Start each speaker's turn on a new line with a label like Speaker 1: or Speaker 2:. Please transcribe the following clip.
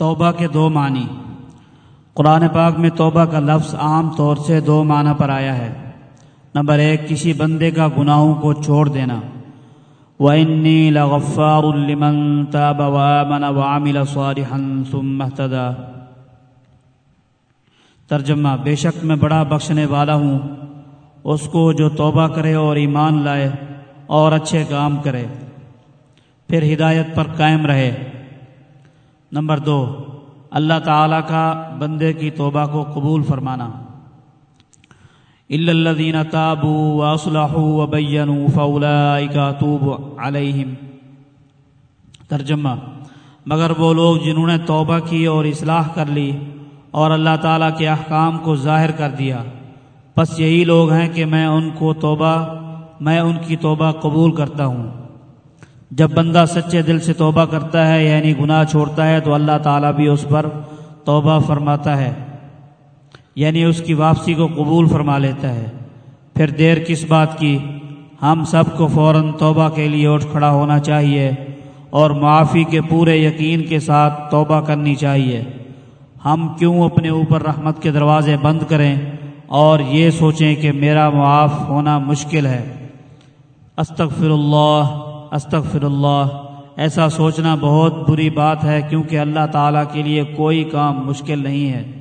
Speaker 1: توبہ کے دو معنی۔ قرآن پاک میں توبہ کا لفظ عام طور سے دو معنی پر آیا ہے۔ نمبر ایک، کسی بندے کا گناہوں کو چھوڑ دینا۔ وَإِنِّي لَغَفَّارٌ لِمَن تَابَ وَآمَنَ وَعَمِلَ صَالِحًا ثُمَّ اهْتَدَى۔ ترجمہ، بے شک میں بڑا بخشنے والا ہوں۔ اس کو جو توبہ کرے اور ایمان لائے اور اچھے کام کرے، پھر ہدایت پر قائم رہے۔ نمبر دو، اللہ تعالیٰ کا بندے کی توبہ کو قبول فرمانا۔ الدین تابو واصلح وبین فولا توب علیہم ترجمہ، مگر وہ لوگ جنہوں نے توبہ کی اور اصلاح کر لی اور اللہ تعالیٰ کے احکام کو ظاہر کر دیا۔ بس یہی لوگ ہیں کہ میں ان کو توبہ، میں ان کی توبہ قبول کرتا ہوں۔ جب بندہ سچے دل سے توبہ کرتا ہے یعنی گناہ چھوڑتا ہے، تو اللہ تعالیٰ بھی اس پر توبہ فرماتا ہے۔ یعنی اس کی واپسی کو قبول فرما لیتا ہے۔ پھر دیر کس بات کی؟ ہم سب کو فوراً توبہ کے لیے اٹھ کھڑا ہونا چاہیے اور معافی کے پورے یقین کے ساتھ توبہ کرنی چاہیے۔ ہم کیوں اپنے اوپر رحمت کے دروازے بند کریں اور یہ سوچیں کہ میرا معاف ہونا مشکل ہے؟ استغفر اللہ۔ استغفر اللہ ایسا سوچنا بہت بری بات ہے کیونکہ اللہ تعالیٰ کے لیے کوئی کام مشکل نہیں ہے۔